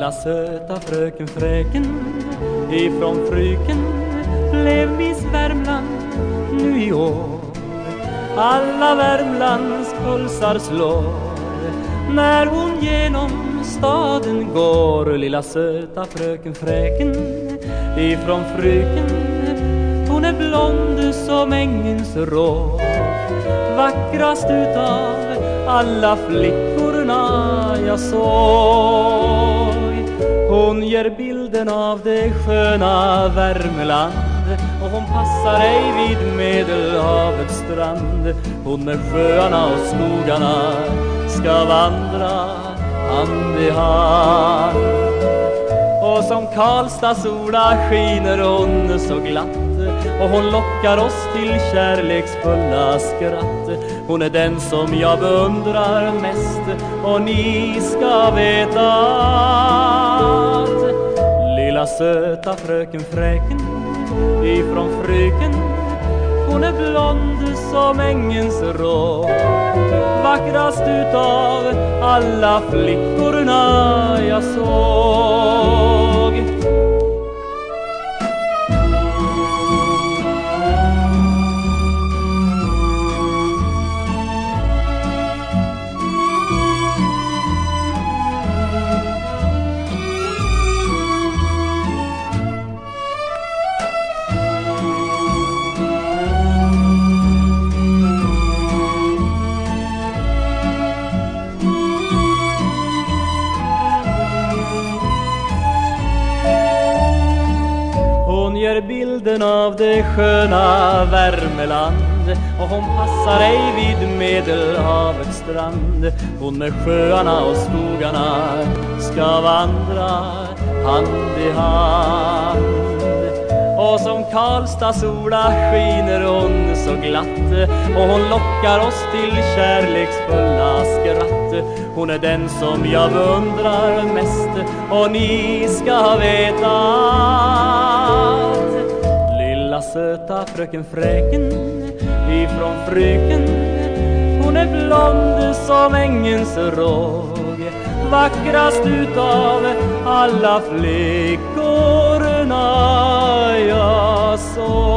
Lilla söta fröken Fräken ifrån Fryken blev Miss Värmland nu i år. Alla Värmlands pulsar slår när hon genom staden går. Lilla söta fröken Fräken ifrån Fryken hon är blond som ängens rå Vackrast utav alla flickorna jag såg hon ger bilden av det sköna Värmeland och hon passar ej vid Medelhavets strand. Hon med sjöarna och skogarna ska vandra hand i hand. Och som Karlstads sola skiner hon så glatt. Och hon lockar oss till kärleksfulla skratt. Hon är den som jag beundrar mest. Och ni ska veta att Lilla söta fröken Fräken ifrån Fryken Hon är blond som ängens rå Vackrast utav alla flickorna Hon ger bilden av det sköna Värmeland och hon passar ej vid Medelhavets strand. Hon med sjöarna och skogarna ska vandra hand i hand. Och som Karlstads sola skiner hon så glatt och hon lockar oss till kärleksfulla skratt. Hon är den som jag beundrar mest och ni ska veta söta fröken Fräken ifrån Fryken. Hon är blond som ängens råg Vackrast utav alla flickorna jag såg.